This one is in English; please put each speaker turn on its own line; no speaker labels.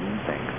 me, thanks.